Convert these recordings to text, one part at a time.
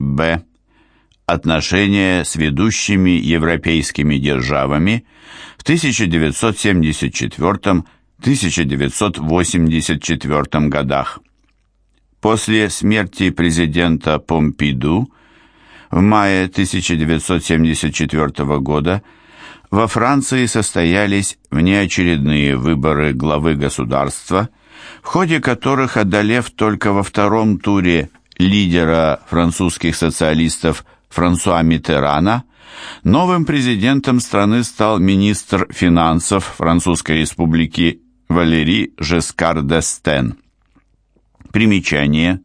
Б. Отношения с ведущими европейскими державами в 1974-1984 годах. После смерти президента Помпиду в мае 1974 года во Франции состоялись внеочередные выборы главы государства, в ходе которых, одолев только во втором туре лидера французских социалистов Франсуа Миттерана, новым президентом страны стал министр финансов Французской республики Валери Жескар д'Эстен. Примечание.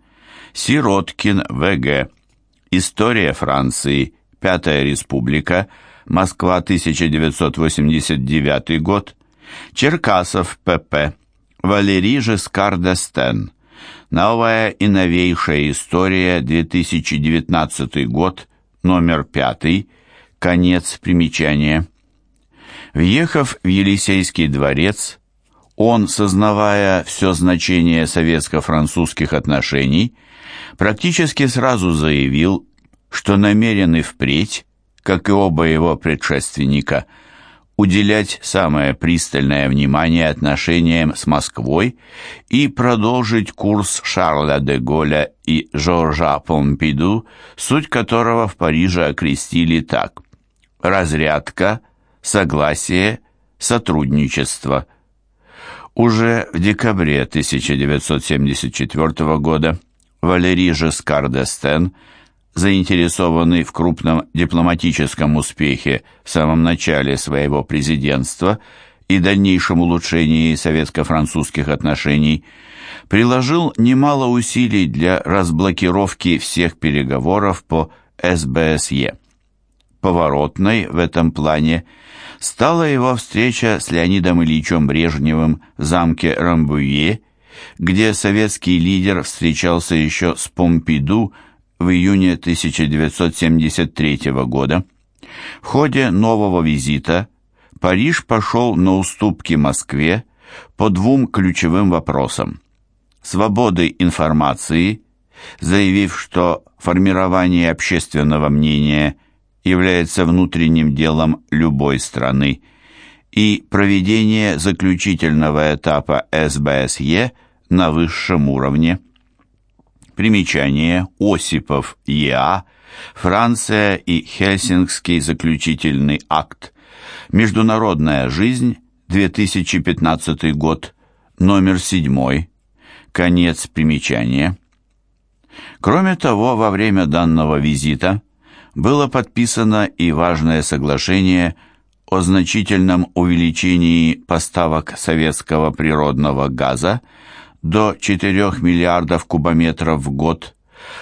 Сироткин, В.Г. История Франции. Пятая республика. Москва, 1989 год. Черкасов, П.П. Валерий Жискар д'Эстен. Новая и новейшая история, 2019 год, номер 5, конец примечания. Въехав в Елисейский дворец, он, сознавая все значение советско-французских отношений, практически сразу заявил, что намерен и впредь, как и оба его предшественника, уделять самое пристальное внимание отношениям с Москвой и продолжить курс Шарля де Голля и Жоржа Помпиду, суть которого в Париже окрестили так «разрядка», «согласие», «сотрудничество». Уже в декабре 1974 года Валерий Жескар д'Эстен, заинтересованный в крупном дипломатическом успехе в самом начале своего президентства и дальнейшем улучшении советско-французских отношений, приложил немало усилий для разблокировки всех переговоров по СБСЕ. Поворотной в этом плане – стала его встреча с Леонидом Ильичем Брежневым в замке Рамбуе, где советский лидер встречался еще с Помпиду в июне 1973 года. В ходе нового визита Париж пошел на уступки Москве по двум ключевым вопросам. Свободы информации, заявив, что формирование общественного мнения – является внутренним делом любой страны, и проведение заключительного этапа СБСЕ на высшем уровне. Примечание Осипов ЕА, Франция и Хельсингский заключительный акт. Международная жизнь, 2015 год, номер 7. Конец примечания. Кроме того, во время данного визита было подписано и важное соглашение о значительном увеличении поставок советского природного газа до 4 миллиардов кубометров в год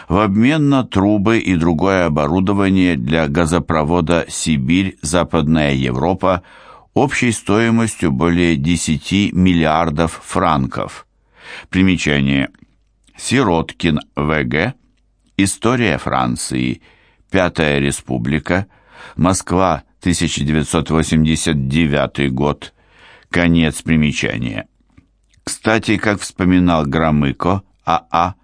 в обмен на трубы и другое оборудование для газопровода Сибирь-Западная Европа общей стоимостью более 10 миллиардов франков. Примечание. Сироткин, В.Г. История Франции. Пятая республика, Москва, 1989 год, конец примечания. Кстати, как вспоминал Громыко А.А.,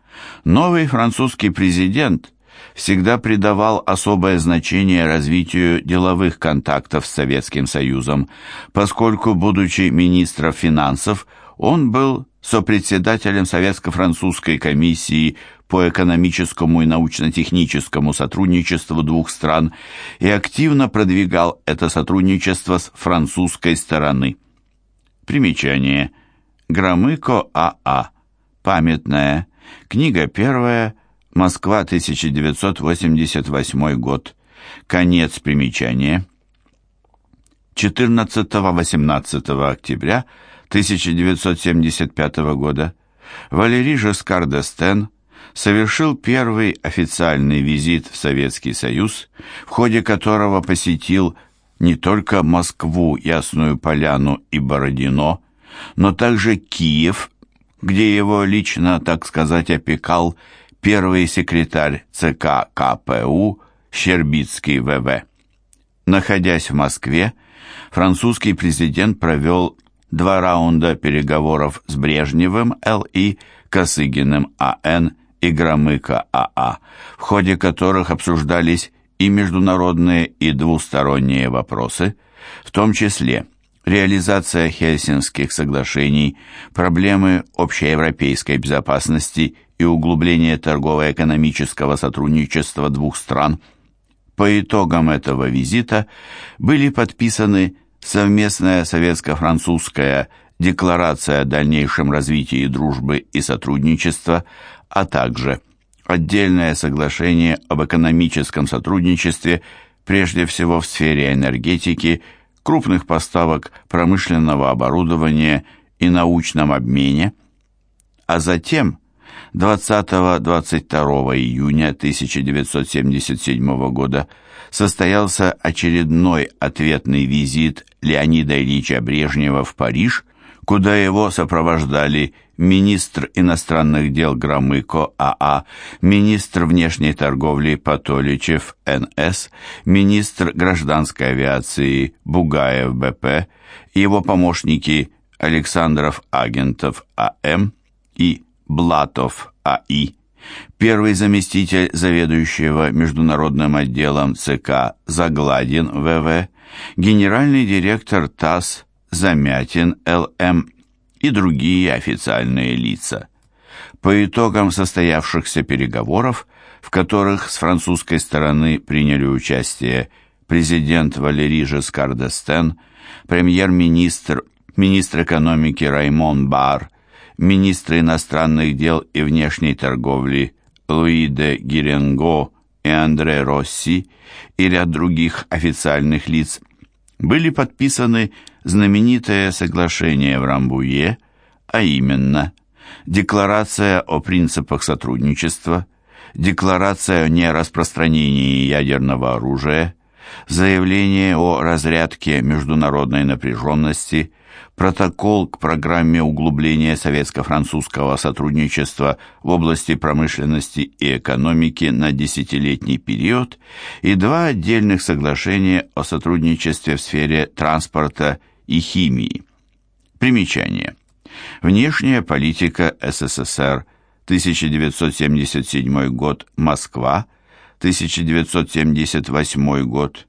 новый французский президент всегда придавал особое значение развитию деловых контактов с Советским Союзом, поскольку, будучи министром финансов, он был сопредседателем Советско-французской комиссии по экономическому и научно-техническому сотрудничеству двух стран и активно продвигал это сотрудничество с французской стороны. Примечание. Громыко А.А. А. Памятная. Книга первая. Москва, 1988 год. Конец примечания. 14-18 октября 1975 года Валерий Жескар д'Эстен совершил первый официальный визит в Советский Союз, в ходе которого посетил не только Москву, Ясную Поляну и Бородино, но также Киев, где его лично, так сказать, опекал первый секретарь ЦК КПУ Щербицкий ВВ. Находясь в Москве, французский президент провел два раунда переговоров с Брежневым Л.И., Косыгиным А.Н и Громыко АА, в ходе которых обсуждались и международные, и двусторонние вопросы, в том числе реализация Хельсинских соглашений, проблемы общеевропейской безопасности и углубление торгово-экономического сотрудничества двух стран. По итогам этого визита были подписаны совместная советско-французская декларация о дальнейшем развитии дружбы и сотрудничества, а также отдельное соглашение об экономическом сотрудничестве, прежде всего в сфере энергетики, крупных поставок промышленного оборудования и научном обмене, а затем 20-22 июня 1977 года состоялся очередной ответный визит Леонида Ильича Брежнева в Париж, куда его сопровождали министр иностранных дел Громыко АА, министр внешней торговли Патоличев НС, министр гражданской авиации Бугаев БП, его помощники Александров Агентов АМ и Блатов АИ, первый заместитель заведующего международным отделом ЦК Загладин ВВ, генеральный директор ТАСС Замятин ЛМ и другие официальные лица. По итогам состоявшихся переговоров, в которых с французской стороны приняли участие президент Валерий Жескар д'Эстен, премьер-министр, министр экономики Раймон Бар, министры иностранных дел и внешней торговли Луи де Гиренго и Андре Росси и ряд других официальных лиц были подписаны знаменитое соглашение в Рамбуе, а именно Декларация о принципах сотрудничества, Декларация о нераспространении ядерного оружия, Заявление о разрядке международной напряженности, Протокол к программе углубления советско-французского сотрудничества в области промышленности и экономики на десятилетний период и два отдельных соглашения о сотрудничестве в сфере транспорта и химии. Примечание. Внешняя политика СССР 1977 год, Москва, 1978 год,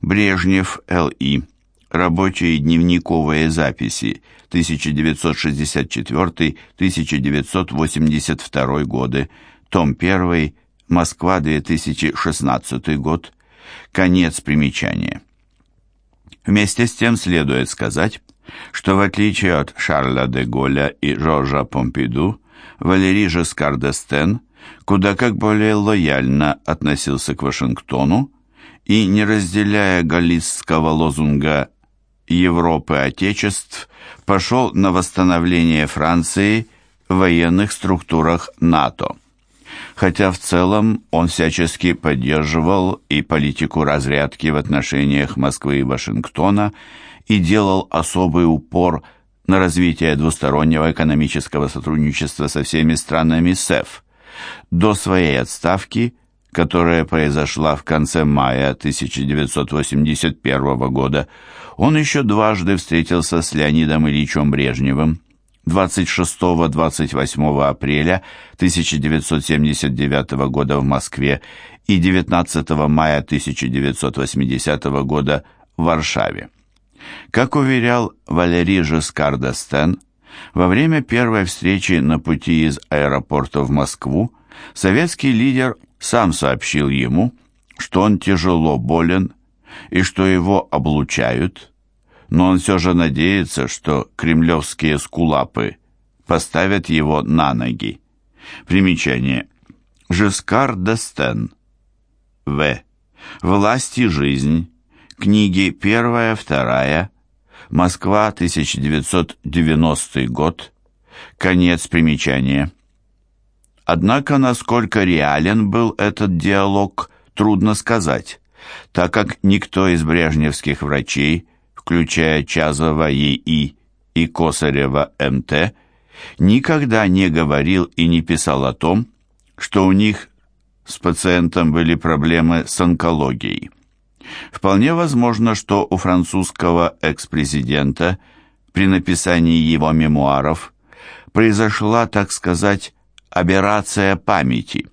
Брежнев, Л.И. Рабочие дневниковые записи 1964-1982 годы, том 1, Москва, 2016 год, конец примечания. Вместе с тем следует сказать, что в отличие от Шарля де Голля и Жоржа Помпиду, Валерий Жескар д'Эстен куда как более лояльно относился к Вашингтону и, не разделяя галлистского лозунга Европы Отечеств, пошел на восстановление Франции в военных структурах НАТО хотя в целом он всячески поддерживал и политику разрядки в отношениях Москвы и Вашингтона и делал особый упор на развитие двустороннего экономического сотрудничества со всеми странами СЭФ. До своей отставки, которая произошла в конце мая 1981 года, он еще дважды встретился с Леонидом Ильичем Брежневым, 26-28 апреля 1979 года в Москве и 19 мая 1980 года в Варшаве. Как уверял Валерий Жескар д'Эстен, во время первой встречи на пути из аэропорта в Москву советский лидер сам сообщил ему, что он тяжело болен и что его облучают – но он все же надеется, что кремлевские скулапы поставят его на ноги. Примечание. Жескар Дестен. В. «Власть и жизнь». Книги первая, вторая. Москва, 1990 год. Конец примечания. Однако, насколько реален был этот диалог, трудно сказать, так как никто из брежневских врачей включая Чазова ЕИ и Косарева МТ, никогда не говорил и не писал о том, что у них с пациентом были проблемы с онкологией. Вполне возможно, что у французского экс-президента при написании его мемуаров произошла, так сказать, «аберрация памяти»,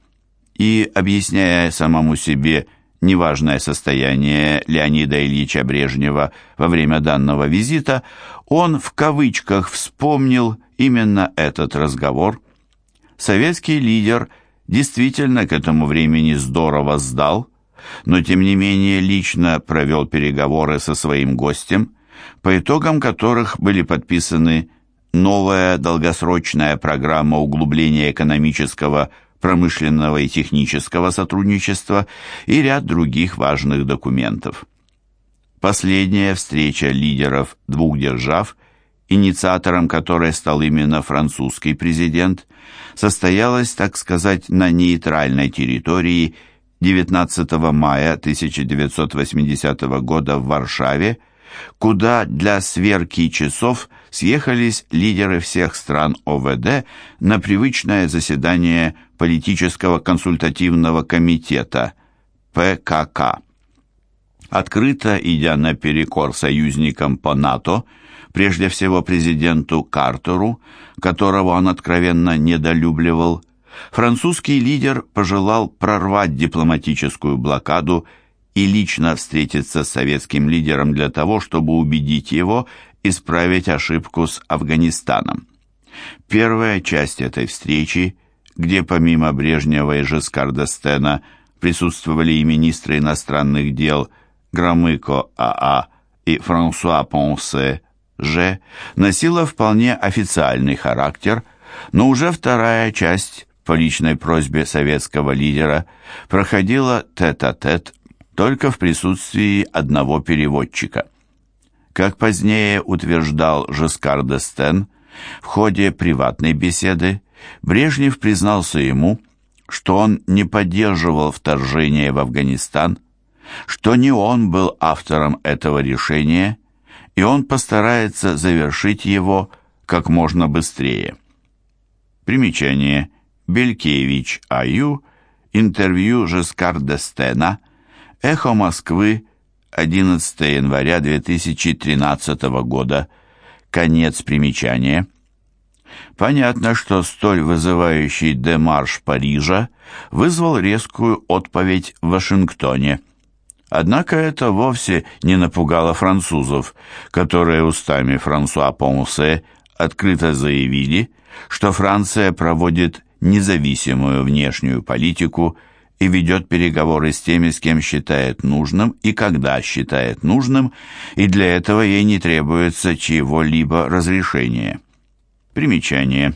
и, объясняя самому себе неважное состояние Леонида Ильича Брежнева во время данного визита, он в кавычках вспомнил именно этот разговор. Советский лидер действительно к этому времени здорово сдал, но тем не менее лично провел переговоры со своим гостем, по итогам которых были подписаны новая долгосрочная программа углубления экономического, промышленного и технического сотрудничества и ряд других важных документов. Последняя встреча лидеров двух держав, инициатором которой стал именно французский президент, состоялась, так сказать, на нейтральной территории 19 мая 1980 года в Варшаве, куда для сверки часов съехались лидеры всех стран ОВД на привычное заседание политического консультативного комитета ПКК. Открыто идя наперекор союзникам по НАТО, прежде всего президенту Картеру, которого он откровенно недолюбливал, французский лидер пожелал прорвать дипломатическую блокаду и лично встретиться с советским лидером для того, чтобы убедить его исправить ошибку с Афганистаном. Первая часть этой встречи, где помимо Брежнева и Жескарда Стена присутствовали и министры иностранных дел Громыко АА и Франсуа Понсе Ж, носила вполне официальный характер, но уже вторая часть по личной просьбе советского лидера проходила тет-а-тет -тет только в присутствии одного переводчика. Как позднее утверждал Жескар Дестен, в ходе приватной беседы Брежнев признался ему, что он не поддерживал вторжение в Афганистан, что не он был автором этого решения, и он постарается завершить его как можно быстрее. Примечание. Белькевич А.Ю. Интервью Жескар Дестена Эхо Москвы, 11 января 2013 года. Конец примечания. Понятно, что столь вызывающий демарш Парижа вызвал резкую отповедь в Вашингтоне. Однако это вовсе не напугало французов, которые устами Франсуа Понсе открыто заявили, что Франция проводит независимую внешнюю политику и ведет переговоры с теми, с кем считает нужным и когда считает нужным, и для этого ей не требуется чьего-либо разрешения. Примечание.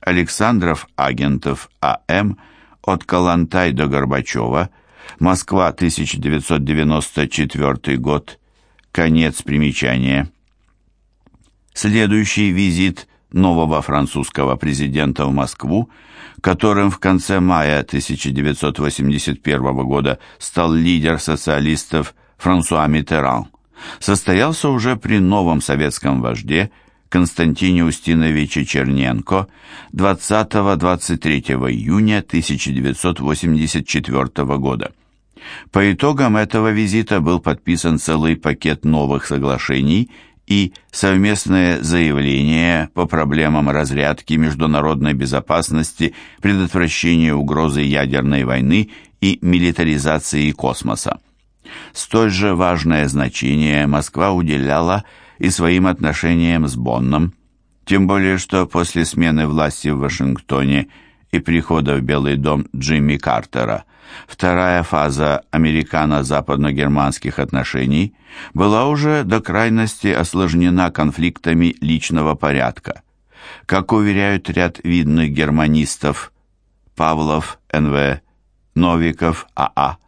Александров Агентов А.М. от Калантай до Горбачева, Москва, 1994 год. Конец примечания. Следующий визит нового французского президента в Москву – которым в конце мая 1981 года стал лидер социалистов Франсуа Миттеран, состоялся уже при новом советском вожде Константине Устиновиче Черненко 20-23 июня 1984 года. По итогам этого визита был подписан целый пакет новых соглашений и совместное заявление по проблемам разрядки международной безопасности, предотвращения угрозы ядерной войны и милитаризации космоса. Столь же важное значение Москва уделяла и своим отношениям с Бонном, тем более что после смены власти в Вашингтоне и прихода в Белый дом Джимми Картера – Вторая фаза американо-западно-германских отношений была уже до крайности осложнена конфликтами личного порядка. Как уверяют ряд видных германистов Павлов, Н.В., Новиков, А.А.,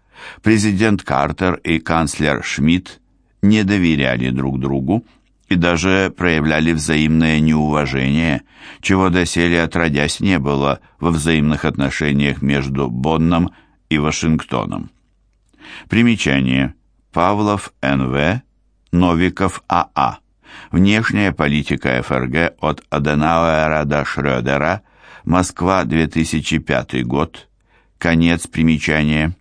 президент Картер и канцлер Шмидт не доверяли друг другу и даже проявляли взаимное неуважение, чего доселе отродясь не было во взаимных отношениях между Бонном и и Вашингтоном. Примечание. Павлов Н.В., Новиков А.А. Внешняя политика ФРГ от Аденауэра до Шрёдера. Москва, 2005 год. Конец примечания.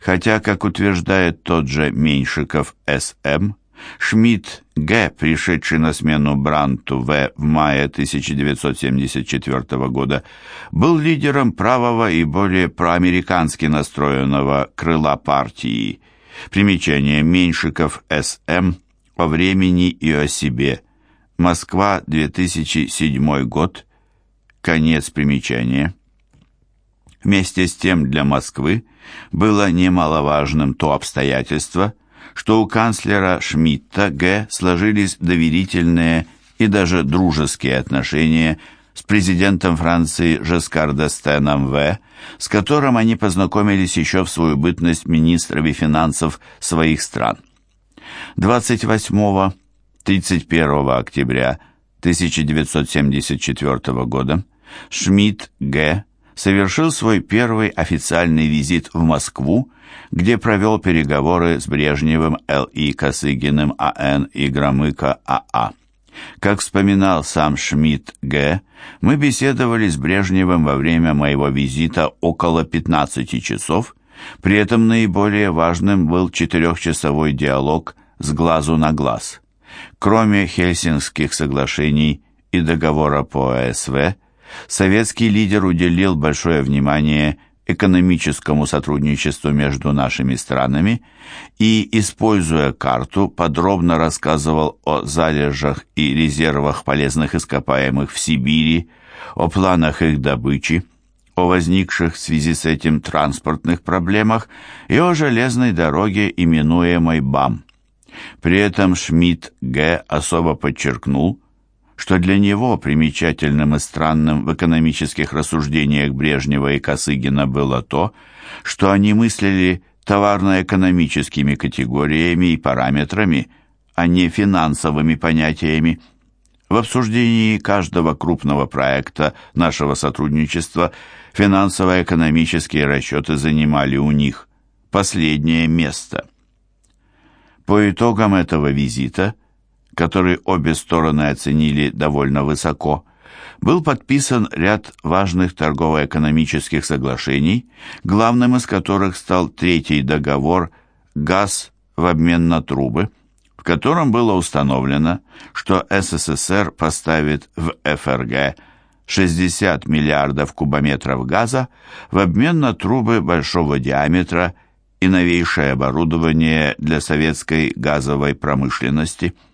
Хотя, как утверждает тот же Меньшиков С.М., Шмидт Г., пришедший на смену Бранту В. в мае 1974 года, был лидером правого и более проамерикански настроенного крыла партии. Примечание Меньшиков С.М. о времени и о себе. Москва, 2007 год. Конец примечания. Вместе с тем для Москвы было немаловажным то обстоятельство, что у канцлера Шмидта Г. сложились доверительные и даже дружеские отношения с президентом Франции Жескар Д'Естеном В., с которым они познакомились еще в свою бытность министрами финансов своих стран. 28-31 октября 1974 года Шмидт Г совершил свой первый официальный визит в Москву, где провел переговоры с Брежневым Л.И. Косыгиным А.Н. и Громыко А.А. Как вспоминал сам Шмидт Г., мы беседовали с Брежневым во время моего визита около 15 часов, при этом наиболее важным был четырехчасовой диалог с глазу на глаз. Кроме Хельсинских соглашений и договора по АСВ, советский лидер уделил большое внимание экономическому сотрудничеству между нашими странами и, используя карту, подробно рассказывал о залежах и резервах полезных ископаемых в Сибири, о планах их добычи, о возникших в связи с этим транспортных проблемах и о железной дороге, именуемой БАМ. При этом Шмидт Г. особо подчеркнул, что для него примечательным и странным в экономических рассуждениях Брежнева и Косыгина было то, что они мыслили товарно-экономическими категориями и параметрами, а не финансовыми понятиями. В обсуждении каждого крупного проекта нашего сотрудничества финансово-экономические расчеты занимали у них последнее место. По итогам этого визита – который обе стороны оценили довольно высоко, был подписан ряд важных торгово-экономических соглашений, главным из которых стал третий договор «Газ в обмен на трубы», в котором было установлено, что СССР поставит в ФРГ 60 миллиардов кубометров газа в обмен на трубы большого диаметра и новейшее оборудование для советской газовой промышленности –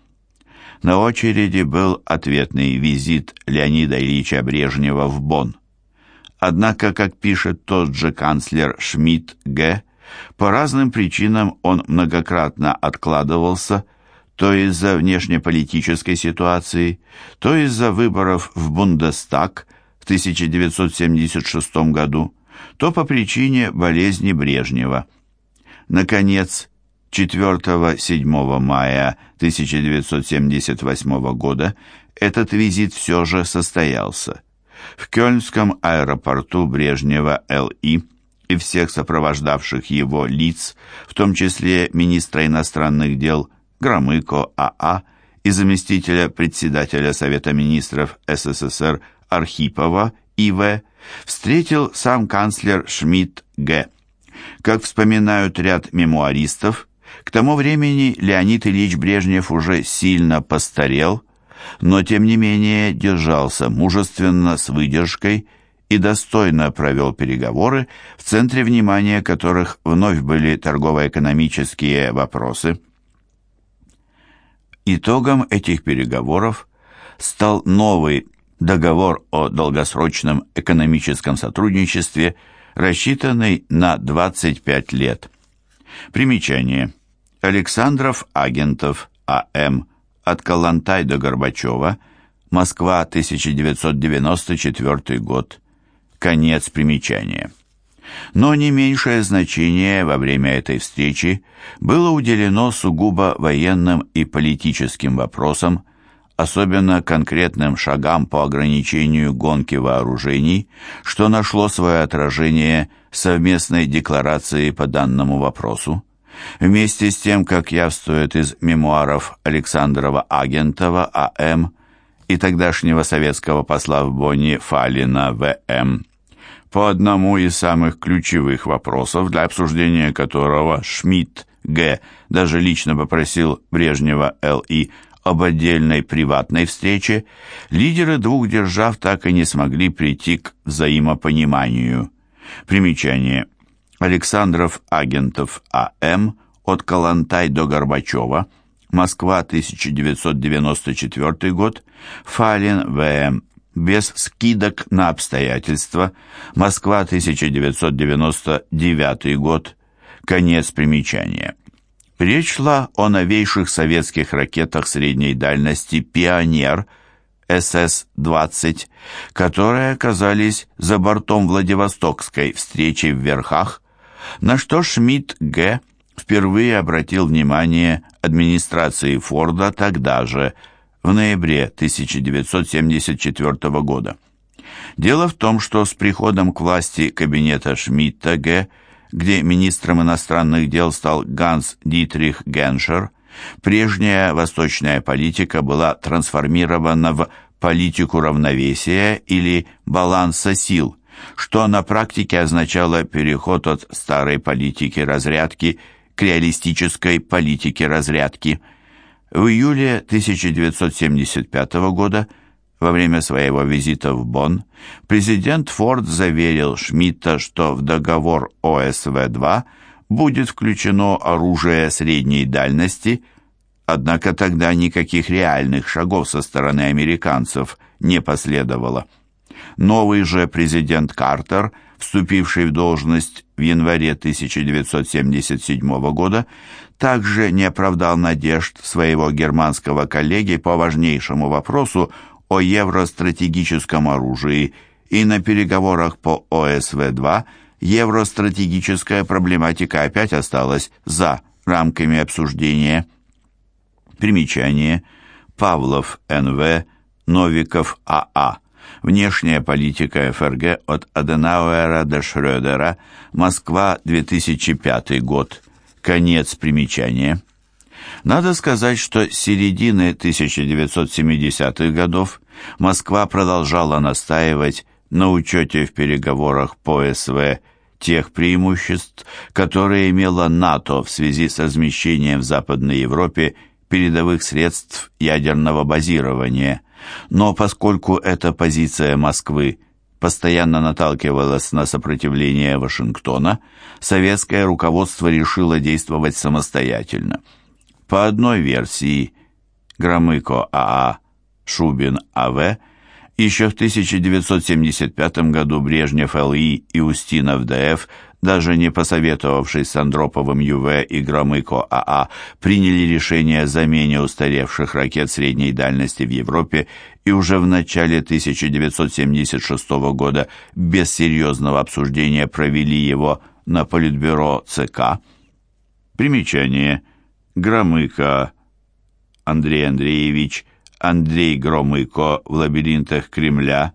на очереди был ответный визит Леонида Ильича Брежнева в Бонн. Однако, как пишет тот же канцлер Шмидт Г., по разным причинам он многократно откладывался, то из-за внешнеполитической ситуации, то из-за выборов в Бундестаг в 1976 году, то по причине болезни Брежнева. Наконец, 4-7 мая 1978 года этот визит все же состоялся. В Кёльнском аэропорту Брежнева Л.И. и всех сопровождавших его лиц, в том числе министра иностранных дел Громыко А.А. и заместителя председателя Совета министров СССР Архипова И.В., встретил сам канцлер Шмидт Г. Как вспоминают ряд мемуаристов, к тому времени Леонид Ильич Брежнев уже сильно постарел, но тем не менее держался мужественно, с выдержкой и достойно провел переговоры, в центре внимания которых вновь были торгово-экономические вопросы. Итогом этих переговоров стал новый договор о долгосрочном экономическом сотрудничестве, рассчитанный на 25 лет. Примечание. Александров Агентов А.М. От Калантай до Горбачева. Москва, 1994 год. Конец примечания. Но не меньшее значение во время этой встречи было уделено сугубо военным и политическим вопросам, особенно конкретным шагам по ограничению гонки вооружений, что нашло свое отражение в совместной декларации по данному вопросу. Вместе с тем, как явствует из мемуаров Александрова Агентова А.М. и тогдашнего советского посла в Бонне Фалина В.М., по одному из самых ключевых вопросов, для обсуждения которого Шмидт Г. даже лично попросил Брежнева Л.И. об отдельной приватной встрече, лидеры двух держав так и не смогли прийти к взаимопониманию. Примечание. Александров Агентов А.М. от Калантай до Горбачева, Москва, 1994 год, Фалин В.М без скидок на обстоятельства. Москва, 1999 год. Конец примечания. Речь шла о новейших советских ракетах средней дальности «Пионер» СС-20, которые оказались за бортом Владивостокской встречи в Верхах, на что Шмидт Г. впервые обратил внимание администрации Форда тогда же – в ноябре 1974 года. Дело в том, что с приходом к власти кабинета Шмидта Г., где министром иностранных дел стал Ганс Дитрих Геншер, прежняя восточная политика была трансформирована в политику равновесия или баланса сил, что на практике означало переход от старой политики разрядки к реалистической политике разрядки – в июле 1975 года, во время своего визита в Бонн, президент Форд заверил Шмидта, что в договор ОСВ-2 будет включено оружие средней дальности, однако тогда никаких реальных шагов со стороны американцев не последовало. Новый же президент Картер, вступивший в должность в январе 1977 года, также не оправдал надежд своего германского коллеги по важнейшему вопросу о евростратегическом оружии, и на переговорах по ОСВ-2 евростратегическая проблематика опять осталась за рамками обсуждения. Примечание. Павлов Н.В. Новиков А.А. Внешняя политика ФРГ от Аденауэра до Шрёдера. Москва, 2005 год. Конец примечания. Надо сказать, что с середины 1970-х годов Москва продолжала настаивать на учете в переговорах по СВ тех преимуществ, которые имела НАТО в связи с размещением в Западной Европе передовых средств ядерного базирования. Но поскольку эта позиция Москвы – постоянно наталкивалась на сопротивление Вашингтона, советское руководство решило действовать самостоятельно. По одной версии, Громыко АА, Шубин А.В., еще в 1975 году Брежнев Л.И. и Устинов Д.Ф., даже не посоветовавшись с Андроповым Ю.В. и Громыко А.А., приняли решение о замене устаревших ракет средней дальности в Европе и уже в начале 1976 года без серьезного обсуждения провели его на Политбюро ЦК. Примечание. Громыко Андрей Андреевич, Андрей Громыко в лабиринтах Кремля,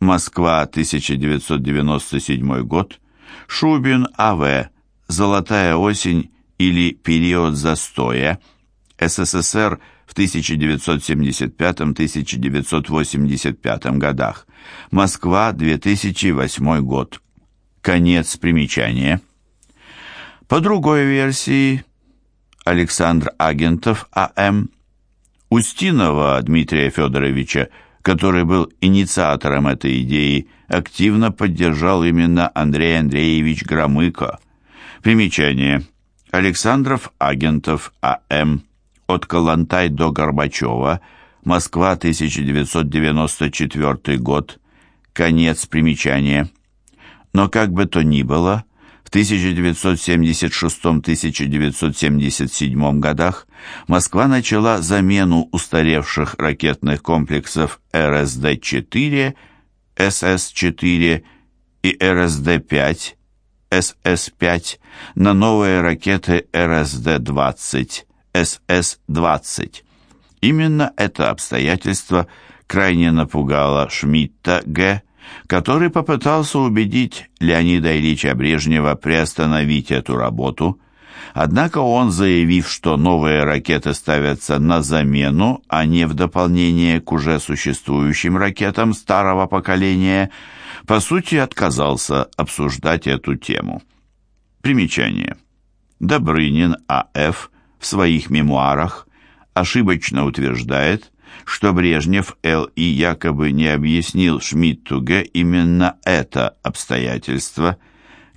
Москва, 1997 год, Шубин А.В. «Золотая осень» или «Период застоя», СССР – в 1975-1985 годах. Москва, 2008 год. Конец примечания. По другой версии, Александр Агентов А.М. Устинова Дмитрия Федоровича, который был инициатором этой идеи, активно поддержал именно Андрей Андреевич Громыко. Примечание. Александров Агентов А.М от Калантай до Горбачева, Москва, 1994 год, конец примечания. Но как бы то ни было, 1976-1977 годах Москва начала замену устаревших ракетных комплексов РСД-4, СС-4 и РСД-5, СС-5 на новые ракеты РСД-20, СС-20. Именно это обстоятельство крайне напугало Шмидта Г., который попытался убедить Леонида Ильича Брежнева приостановить эту работу, однако он, заявив, что новые ракеты ставятся на замену, а не в дополнение к уже существующим ракетам старого поколения, по сути отказался обсуждать эту тему. Примечание. Добрынин А.Ф. в своих мемуарах ошибочно утверждает, что Брежнев Л.И. якобы не объяснил Шмидту Г. именно это обстоятельство.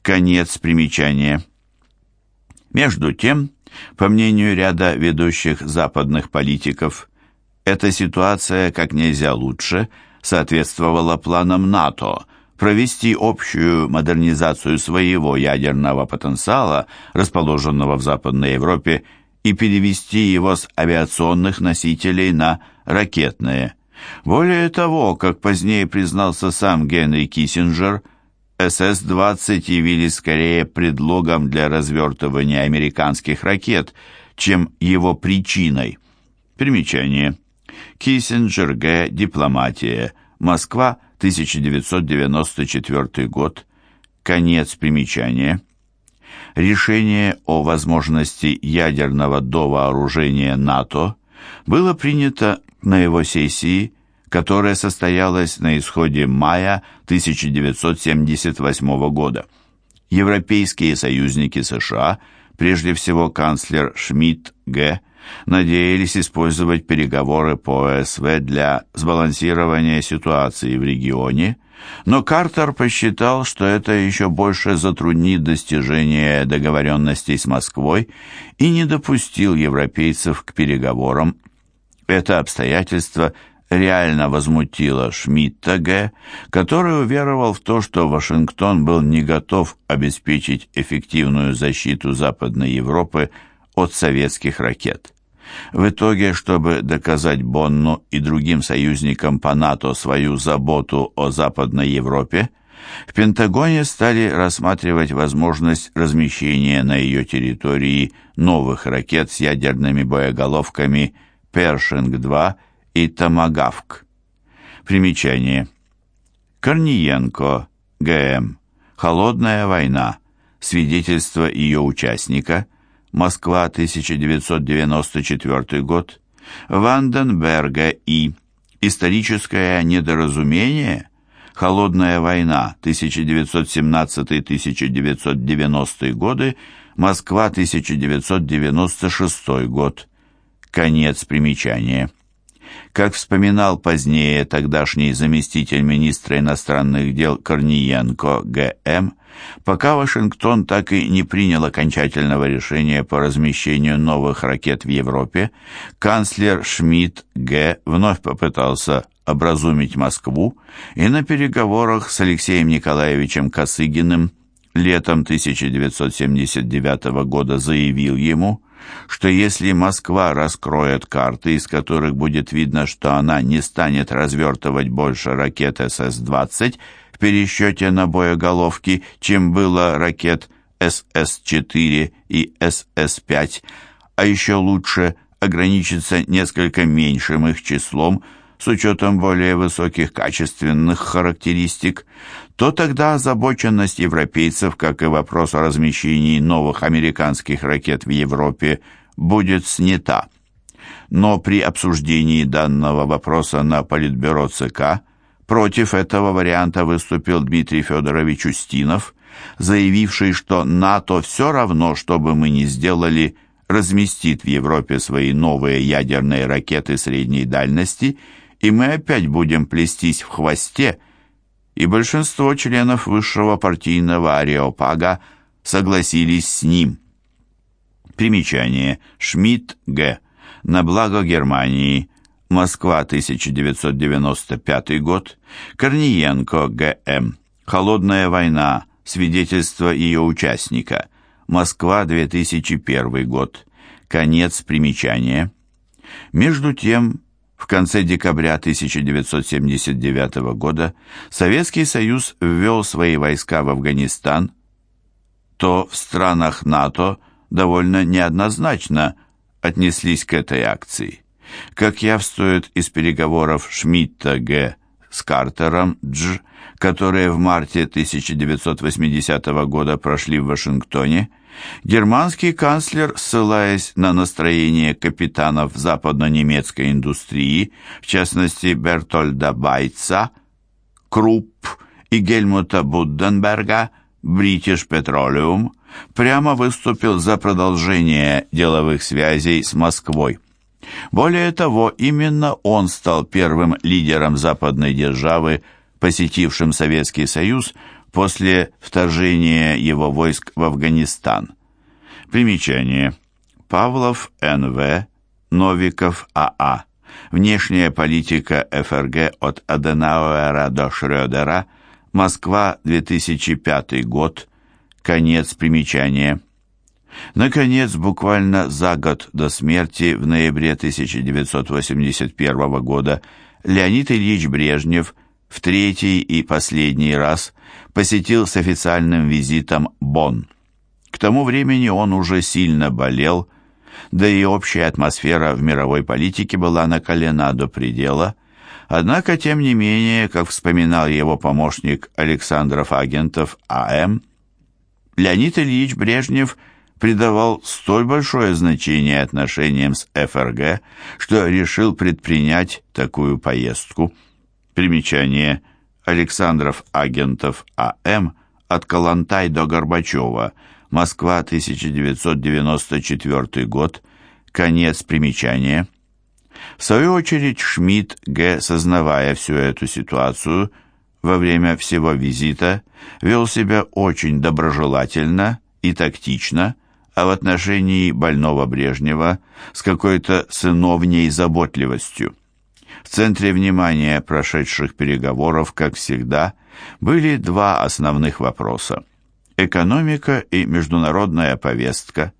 Конец примечания. Между тем, по мнению ряда ведущих западных политиков, эта ситуация как нельзя лучше соответствовала планам НАТО провести общую модернизацию своего ядерного потенциала, расположенного в Западной Европе, и перевести его с авиационных носителей на ракетные. Более того, как позднее признался сам Генри Киссинджер, СС-20 явились скорее предлогом для развертывания американских ракет, чем его причиной. Примечание. Киссинджер Г. Дипломатия. Москва, 1994 год. Конец примечания. Решение о возможности ядерного довооружения НАТО было принято на его сессии, которая состоялась на исходе мая 1978 года. Европейские союзники США, прежде всего канцлер Шмидт Г., надеялись использовать переговоры по ОСВ для сбалансирования ситуации в регионе, но Картер посчитал, что это еще больше затруднит достижение договоренностей с Москвой и не допустил европейцев к переговорам. Это обстоятельство реально возмутило Шмидта Г., который уверовал в то, что Вашингтон был не готов обеспечить эффективную защиту Западной Европы от советских ракет. В итоге, чтобы доказать Бонну и другим союзникам по НАТО свою заботу о Западной Европе, в Пентагоне стали рассматривать возможность размещения на ее территории новых ракет с ядерными боеголовками «Першинг-2» и «Томагавк». Примечание. Корниенко, ГМ. «Холодная война». Свидетельство ее участника – Москва, 1994 год. Ванденберга И. Историческое недоразумение. Холодная война, 1917-1990 годы. Москва, 1996 год. Конец примечания. Как вспоминал позднее тогдашний заместитель министра иностранных дел Корниенко Г.М., пока Вашингтон так и не принял окончательного решения по размещению новых ракет в Европе, канцлер Шмидт Г. вновь попытался образумить Москву и на переговорах с Алексеем Николаевичем Косыгиным летом 1979 года заявил ему, что если Москва раскроет карты, из которых будет видно, что она не станет развертывать больше ракет СС-20, в пересчете на боеголовки, чем было ракет СС-4 и СС-5, а еще лучше ограничиться несколько меньшим их числом с учетом более высоких качественных характеристик, то тогда озабоченность европейцев, как и вопрос о размещении новых американских ракет в Европе, будет снята. Но при обсуждении данного вопроса на Политбюро ЦК – Против этого варианта выступил Дмитрий Федорович Устинов, заявивший, что НАТО все равно, что бы мы ни сделали, разместит в Европе свои новые ядерные ракеты средней дальности, и мы опять будем плестись в хвосте, и большинство членов высшего партийного ареопага согласились с ним. Примечание. Шмидт Г. На благо Германии. Москва, 1995 год, Корниенко, Г.М. Холодная война. Свидетельство ее участника. Москва, 2001 год. Конец примечания. Между тем, в конце декабря 1979 года Советский Союз ввел свои войска в Афганистан, то в странах НАТО довольно неоднозначно отнеслись к этой акции. Как явствует из переговоров Шмидта Г. с Картером Дж., которые в марте 1980 года прошли в Вашингтоне, германский канцлер, ссылаясь на настроение капитанов западно-немецкой индустрии, в частности Бертольда Байца, Крупп и Гельмута Будденберга, British Petroleum прямо выступил за продолжение деловых связей с Москвой. Более того, именно он стал первым лидером западной державы, посетившим Советский Союз после вторжения его войск в Афганистан. Примечание. Павлов Н.В., Новиков А.А. Внешняя политика ФРГ от Аденауэра до Шрёдера. Москва, 2005 год. Конец примечания. Наконец, буквально за год до смерти, в ноябре 1981 года, Леонид Ильич Брежнев в третий и последний раз посетил с официальным визитом Бонн. К тому времени он уже сильно болел, да и общая атмосфера в мировой политике была накалена до предела, однако, тем не менее, как вспоминал его помощник Александров Агентов А.М., Леонид Ильич Брежнев придавал столь большое значение отношениям с ФРГ, что решил предпринять такую поездку. Примечание Александров Агентов А.М. от Калантай до Горбачева – Москва, 1994 год. Конец примечания. В свою очередь Шмидт Г., сознавая всю эту ситуацию, во время всего визита вел себя очень доброжелательно и тактично, а в отношении больного Брежнева с какой-то сыновней заботливостью. В центре внимания прошедших переговоров, как всегда, были два основных вопроса – Экономика и международная повестка.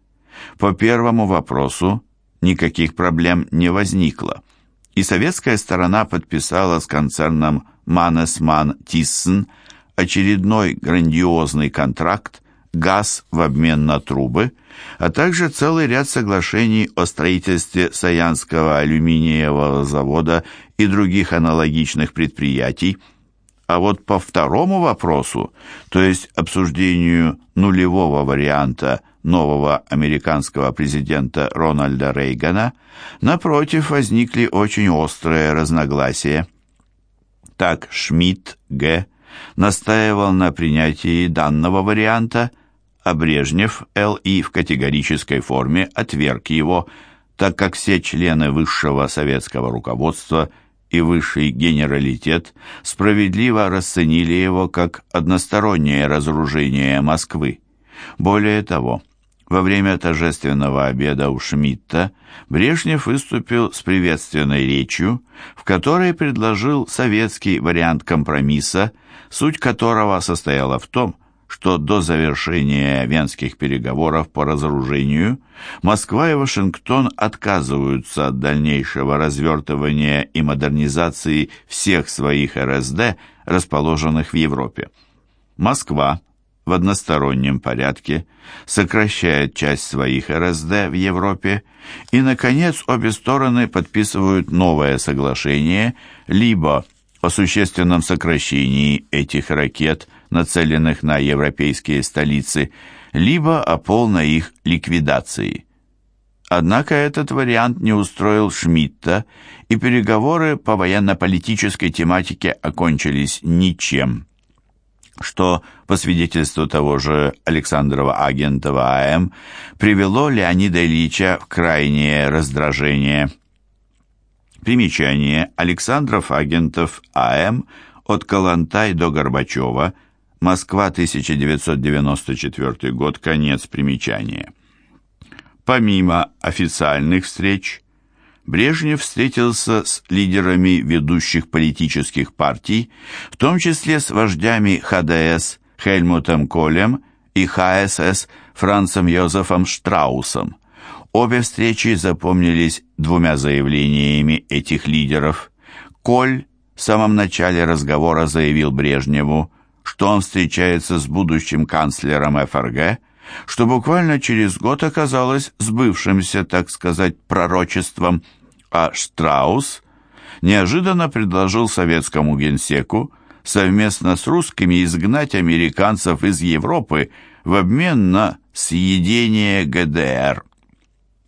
По первому вопросу никаких проблем не возникло, и советская сторона подписала с концерном Манесман Тиссен очередной грандиозный контракт газ в обмен на трубы, а также целый ряд соглашений о строительстве Саянского алюминиевого завода и других аналогичных предприятий, а вот по второму вопросу, то есть обсуждению нулевого варианта нового американского президента Рональда Рейгана, напротив, возникли очень острые разногласия. Так Шмидт Г. настаивал на принятии данного варианта, а Брежнев Л.И. в категорической форме отверг его, так как все члены высшего советского руководства – и высший генералитет справедливо расценили его как одностороннее разоружение Москвы. Более того, во время торжественного обеда у Шмидта Брежнев выступил с приветственной речью, в которой предложил советский вариант компромисса, суть которого состояла в том, что до завершения венских переговоров по разоружению Москва и Вашингтон отказываются от дальнейшего развертывания и модернизации всех своих РСД, расположенных в Европе. Москва в одностороннем порядке сокращает часть своих РСД в Европе, и, наконец, обе стороны подписывают новое соглашение либо о существенном сокращении этих ракет – нацеленных на европейские столицы, либо о полной их ликвидации. Однако этот вариант не устроил Шмидта, и переговоры по военно-политической тематике окончились ничем, что, по свидетельству того же Александрова Агентова А.М., привело Леонида Ильича в крайнее раздражение. Примечание Александров Агентов А.М. от Калантай до Горбачева – Москва, 1994 год, конец примечания. Помимо официальных встреч, Брежнев встретился с лидерами ведущих политических партий, в том числе с вождями ХДС Хельмутом Колем и ХСС Францем Йозефом Штраусом. Обе встречи запомнились двумя заявлениями этих лидеров. Коль в самом начале разговора заявил Брежневу, что он встречается с будущим канцлером ФРГ, что буквально через год оказалось сбывшимся, так сказать, пророчеством, а Штраус неожиданно предложил советскому генсеку совместно с русскими изгнать американцев из Европы в обмен на съедение ГДР.